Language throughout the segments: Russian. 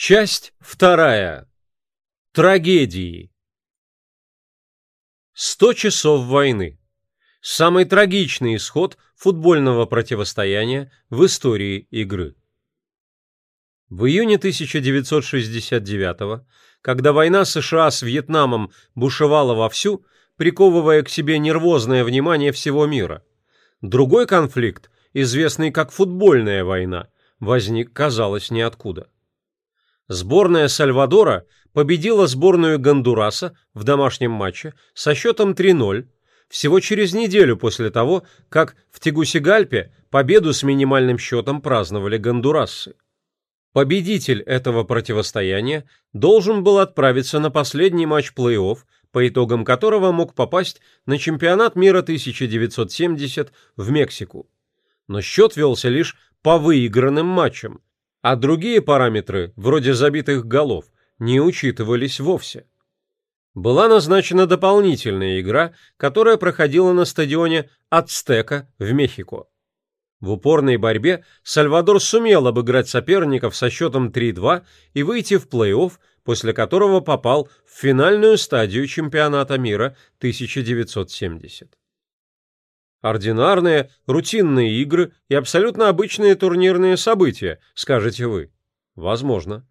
Часть вторая. Трагедии. Сто часов войны. Самый трагичный исход футбольного противостояния в истории игры. В июне 1969 когда война США с Вьетнамом бушевала вовсю, приковывая к себе нервозное внимание всего мира, другой конфликт, известный как футбольная война, возник, казалось, ниоткуда. Сборная Сальвадора победила сборную Гондураса в домашнем матче со счетом 3-0 всего через неделю после того, как в Тегусигальпе победу с минимальным счетом праздновали гондурасцы. Победитель этого противостояния должен был отправиться на последний матч плей-офф, по итогам которого мог попасть на чемпионат мира 1970 в Мексику. Но счет велся лишь по выигранным матчам, а другие параметры, вроде забитых голов, не учитывались вовсе. Была назначена дополнительная игра, которая проходила на стадионе Ацтека в Мехико. В упорной борьбе Сальвадор сумел обыграть соперников со счетом 3-2 и выйти в плей-офф, после которого попал в финальную стадию чемпионата мира 1970. Ординарные, рутинные игры и абсолютно обычные турнирные события, скажете вы. Возможно.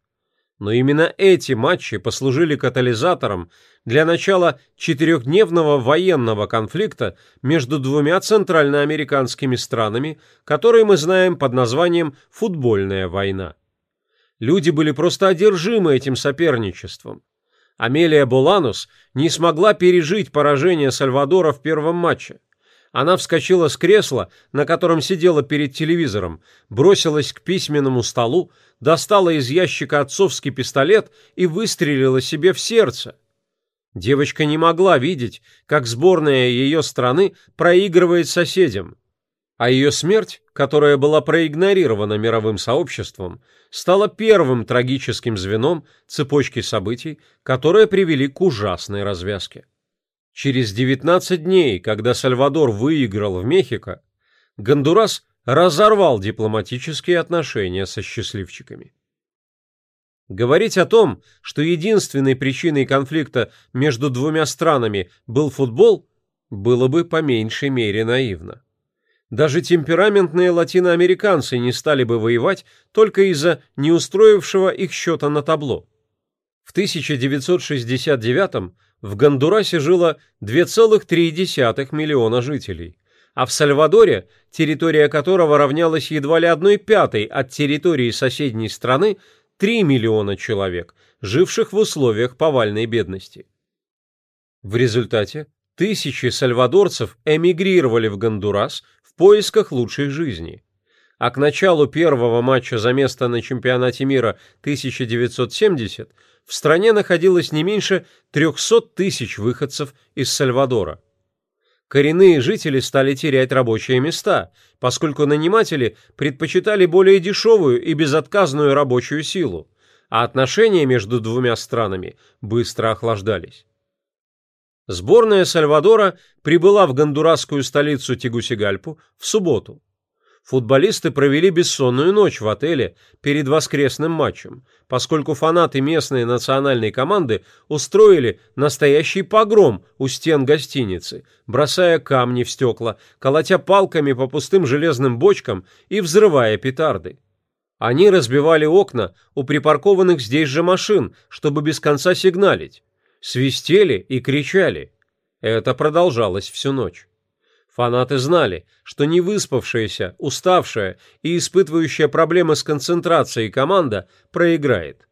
Но именно эти матчи послужили катализатором для начала четырехдневного военного конфликта между двумя центральноамериканскими странами, который мы знаем под названием «футбольная война». Люди были просто одержимы этим соперничеством. Амелия Боланус не смогла пережить поражение Сальвадора в первом матче. Она вскочила с кресла, на котором сидела перед телевизором, бросилась к письменному столу, достала из ящика отцовский пистолет и выстрелила себе в сердце. Девочка не могла видеть, как сборная ее страны проигрывает соседям. А ее смерть, которая была проигнорирована мировым сообществом, стала первым трагическим звеном цепочки событий, которые привели к ужасной развязке. Через 19 дней, когда Сальвадор выиграл в Мехико, Гондурас разорвал дипломатические отношения со счастливчиками. Говорить о том, что единственной причиной конфликта между двумя странами был футбол, было бы по меньшей мере наивно. Даже темпераментные латиноамериканцы не стали бы воевать только из-за неустроившего их счета на табло. В 1969 в Гондурасе жило 2,3 миллиона жителей, а в Сальвадоре, территория которого равнялась едва ли одной пятой от территории соседней страны, 3 миллиона человек, живших в условиях повальной бедности. В результате тысячи сальвадорцев эмигрировали в Гондурас в поисках лучшей жизни. А к началу первого матча за место на чемпионате мира 1970 в стране находилось не меньше 300 тысяч выходцев из Сальвадора. Коренные жители стали терять рабочие места, поскольку наниматели предпочитали более дешевую и безотказную рабочую силу, а отношения между двумя странами быстро охлаждались. Сборная Сальвадора прибыла в гондурасскую столицу Тегусигальпу в субботу. Футболисты провели бессонную ночь в отеле перед воскресным матчем, поскольку фанаты местной национальной команды устроили настоящий погром у стен гостиницы, бросая камни в стекла, колотя палками по пустым железным бочкам и взрывая петарды. Они разбивали окна у припаркованных здесь же машин, чтобы без конца сигналить, свистели и кричали. Это продолжалось всю ночь. Фанаты знали, что невыспавшаяся, уставшая и испытывающая проблемы с концентрацией команда проиграет.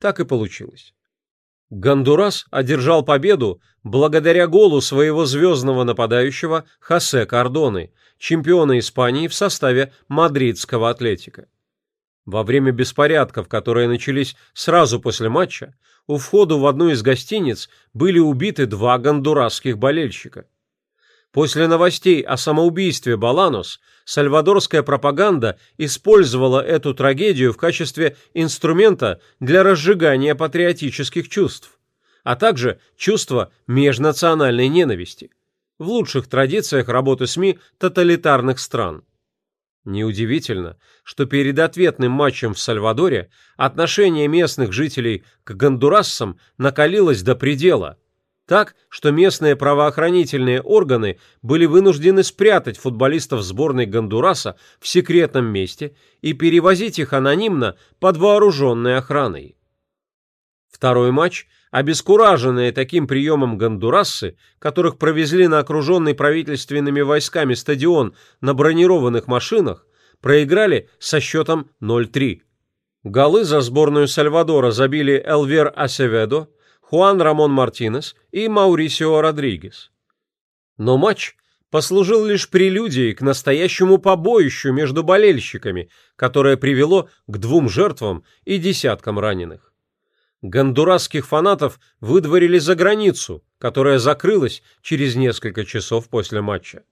Так и получилось. Гондурас одержал победу благодаря голу своего звездного нападающего Хосе Кардоны, чемпиона Испании в составе мадридского атлетика. Во время беспорядков, которые начались сразу после матча, у входа в одну из гостиниц были убиты два гондурасских болельщика. После новостей о самоубийстве Баланос сальвадорская пропаганда использовала эту трагедию в качестве инструмента для разжигания патриотических чувств, а также чувства межнациональной ненависти в лучших традициях работы СМИ тоталитарных стран. Неудивительно, что перед ответным матчем в Сальвадоре отношение местных жителей к гондурасцам накалилось до предела, так, что местные правоохранительные органы были вынуждены спрятать футболистов сборной Гондураса в секретном месте и перевозить их анонимно под вооруженной охраной. Второй матч, обескураженные таким приемом гондурасцы, которых провезли на окруженный правительственными войсками стадион на бронированных машинах, проиграли со счетом 0-3. Голы за сборную Сальвадора забили Элвер Асеведо, Хуан Рамон Мартинес и Маурисио Родригес. Но матч послужил лишь прелюдией к настоящему побоищу между болельщиками, которое привело к двум жертвам и десяткам раненых гондурасских фанатов выдворили за границу, которая закрылась через несколько часов после матча.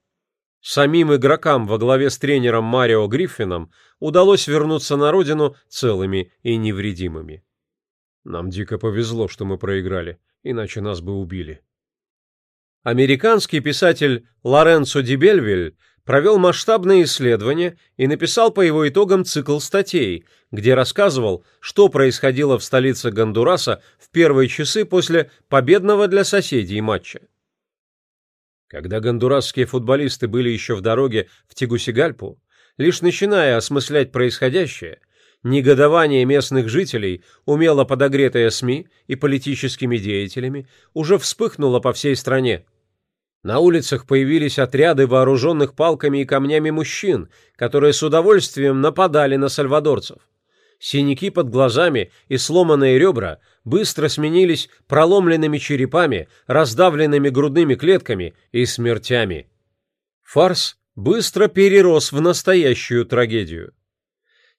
Самим игрокам во главе с тренером Марио Гриффином удалось вернуться на родину целыми и невредимыми. Нам дико повезло, что мы проиграли, иначе нас бы убили. Американский писатель Лоренцо Ди Бельвиль провел масштабное исследование и написал по его итогам цикл статей, где рассказывал, что происходило в столице Гондураса в первые часы после победного для соседей матча. Когда гондурасские футболисты были еще в дороге в Тегусигальпу, лишь начиная осмыслять происходящее, негодование местных жителей, умело подогретое СМИ и политическими деятелями, уже вспыхнуло по всей стране. На улицах появились отряды вооруженных палками и камнями мужчин, которые с удовольствием нападали на сальвадорцев. Синяки под глазами и сломанные ребра быстро сменились проломленными черепами, раздавленными грудными клетками и смертями. Фарс быстро перерос в настоящую трагедию.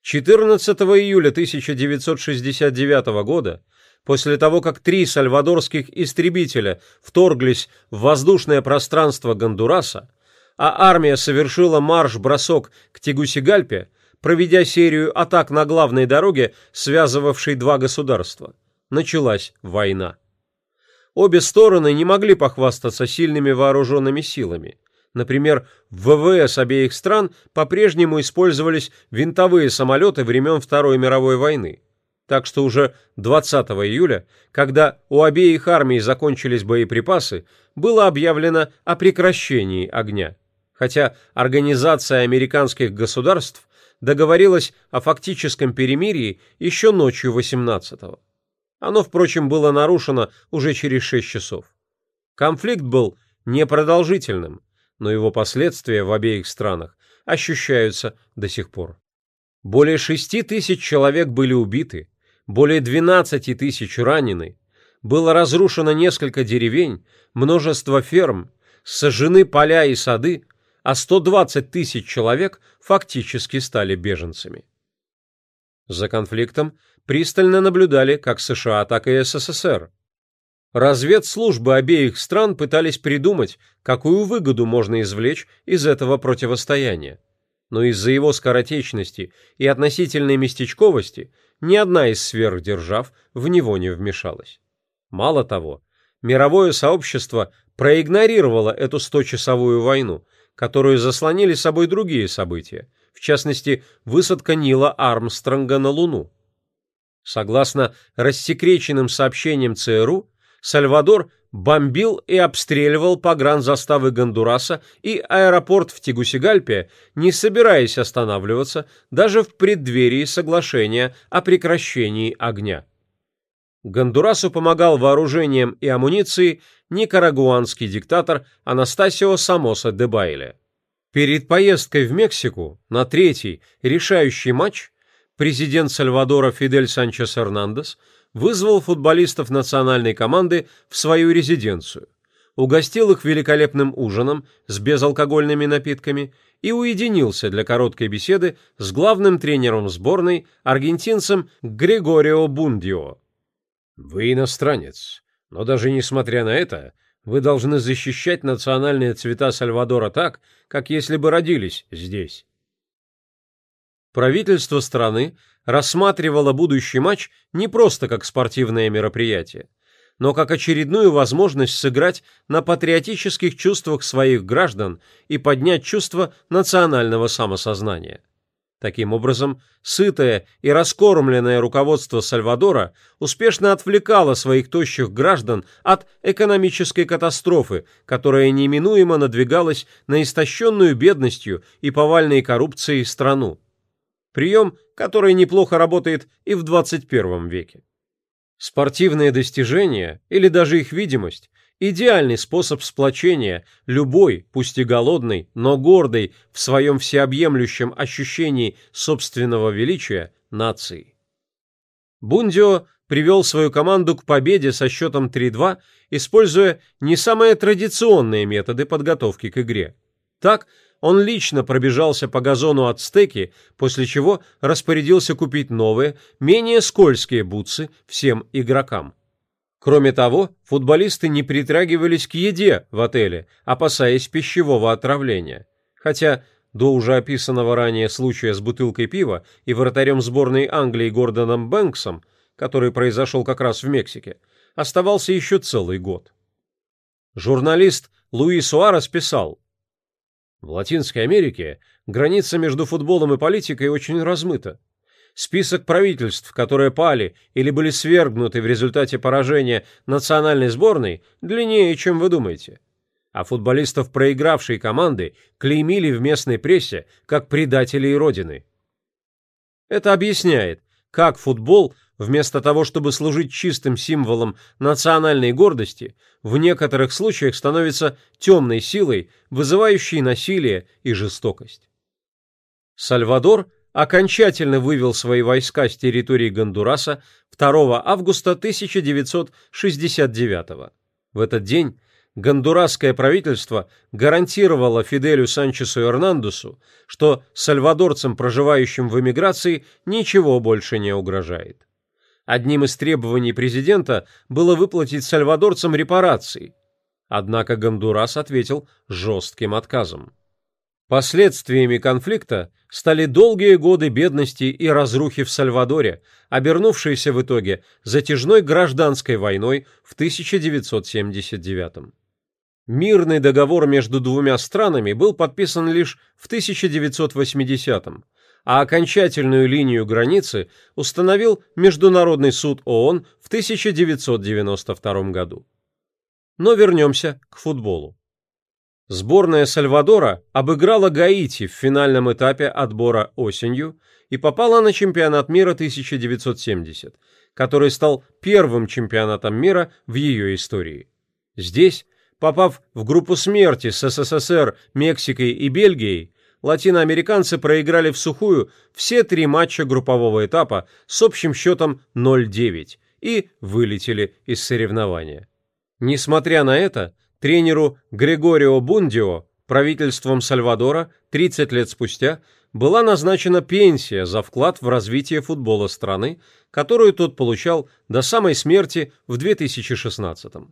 14 июля 1969 года После того, как три сальвадорских истребителя вторглись в воздушное пространство Гондураса, а армия совершила марш-бросок к Тегусигальпе, проведя серию атак на главной дороге, связывавшей два государства, началась война. Обе стороны не могли похвастаться сильными вооруженными силами. Например, в ВВС обеих стран по-прежнему использовались винтовые самолеты времен Второй мировой войны. Так что уже 20 июля, когда у обеих армий закончились боеприпасы, было объявлено о прекращении огня. Хотя Организация американских государств договорилась о фактическом перемирии еще ночью 18-го. Оно, впрочем, было нарушено уже через 6 часов. Конфликт был непродолжительным, но его последствия в обеих странах ощущаются до сих пор. Более 6 тысяч человек были убиты, более 12 тысяч ранены, было разрушено несколько деревень, множество ферм, сожжены поля и сады, а 120 тысяч человек фактически стали беженцами. За конфликтом пристально наблюдали как США, так и СССР. Разведслужбы обеих стран пытались придумать, какую выгоду можно извлечь из этого противостояния. Но из-за его скоротечности и относительной местечковости ни одна из сверхдержав в него не вмешалась. Мало того, мировое сообщество проигнорировало эту сточасовую войну, которую заслонили собой другие события, в частности, высадка Нила Армстронга на Луну. Согласно рассекреченным сообщениям ЦРУ, Сальвадор бомбил и обстреливал погранзаставы Гондураса и аэропорт в Тегусигальпе, не собираясь останавливаться даже в преддверии соглашения о прекращении огня. Гондурасу помогал вооружением и амуницией никарагуанский диктатор Анастасио Самоса де Байле. Перед поездкой в Мексику на третий решающий матч президент Сальвадора Фидель Санчес Эрнандес – вызвал футболистов национальной команды в свою резиденцию, угостил их великолепным ужином с безалкогольными напитками и уединился для короткой беседы с главным тренером сборной, аргентинцем Григорио Бундио. «Вы иностранец, но даже несмотря на это, вы должны защищать национальные цвета Сальвадора так, как если бы родились здесь». Правительство страны рассматривало будущий матч не просто как спортивное мероприятие, но как очередную возможность сыграть на патриотических чувствах своих граждан и поднять чувство национального самосознания. Таким образом, сытое и раскормленное руководство Сальвадора успешно отвлекало своих тощих граждан от экономической катастрофы, которая неминуемо надвигалась на истощенную бедностью и повальной коррупцией страну. Прием, который неплохо работает и в 21 веке. Спортивные достижения, или даже их видимость, идеальный способ сплочения любой, пусть и голодной, но гордой в своем всеобъемлющем ощущении собственного величия нации. Бундио привел свою команду к победе со счетом 3-2, используя не самые традиционные методы подготовки к игре. Так, он лично пробежался по газону от стеки, после чего распорядился купить новые, менее скользкие бутсы всем игрокам. Кроме того, футболисты не притрагивались к еде в отеле, опасаясь пищевого отравления. Хотя до уже описанного ранее случая с бутылкой пива и вратарем сборной Англии Гордоном Бэнксом, который произошел как раз в Мексике, оставался еще целый год. Журналист Луи Суарес писал, в Латинской Америке граница между футболом и политикой очень размыта. Список правительств, которые пали или были свергнуты в результате поражения национальной сборной, длиннее, чем вы думаете. А футболистов проигравшей команды клеймили в местной прессе как предателей Родины. Это объясняет, как футбол – вместо того, чтобы служить чистым символом национальной гордости, в некоторых случаях становится темной силой, вызывающей насилие и жестокость. Сальвадор окончательно вывел свои войска с территории Гондураса 2 августа 1969 В этот день гондурасское правительство гарантировало Фиделю Санчесу Эрнандесу, что сальвадорцам, проживающим в эмиграции, ничего больше не угрожает. Одним из требований президента было выплатить сальвадорцам репарации. Однако Гондурас ответил жестким отказом. Последствиями конфликта стали долгие годы бедности и разрухи в Сальвадоре, обернувшиеся в итоге затяжной гражданской войной в 1979 Мирный договор между двумя странами был подписан лишь в 1980 а окончательную линию границы установил Международный суд ООН в 1992 году. Но вернемся к футболу. Сборная Сальвадора обыграла Гаити в финальном этапе отбора осенью и попала на чемпионат мира 1970, который стал первым чемпионатом мира в ее истории. Здесь, попав в группу смерти с СССР, Мексикой и Бельгией, латиноамериканцы проиграли в сухую все три матча группового этапа с общим счетом 0-9 и вылетели из соревнования. Несмотря на это, тренеру Григорио Бундио правительством Сальвадора 30 лет спустя была назначена пенсия за вклад в развитие футбола страны, которую тот получал до самой смерти в 2016 -м.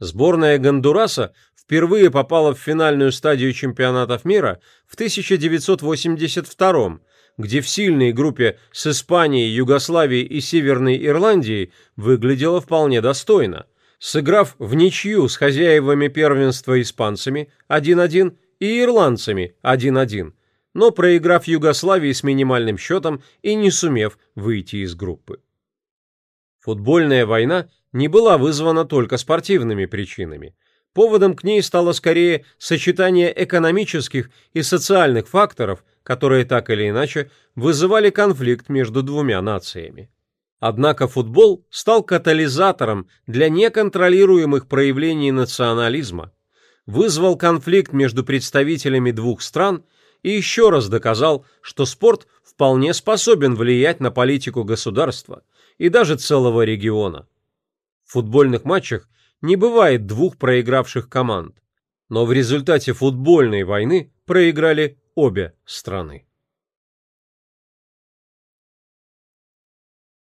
Сборная Гондураса впервые попала в финальную стадию чемпионатов мира в 1982 где в сильной группе с Испанией, Югославией и Северной Ирландией выглядела вполне достойно, сыграв в ничью с хозяевами первенства испанцами 1-1 и ирландцами 1-1, но проиграв Югославии с минимальным счетом и не сумев выйти из группы. Футбольная война не была вызвана только спортивными причинами. Поводом к ней стало скорее сочетание экономических и социальных факторов, которые так или иначе вызывали конфликт между двумя нациями. Однако футбол стал катализатором для неконтролируемых проявлений национализма, вызвал конфликт между представителями двух стран и еще раз доказал, что спорт вполне способен влиять на политику государства и даже целого региона. В футбольных матчах не бывает двух проигравших команд, но в результате футбольной войны проиграли обе страны.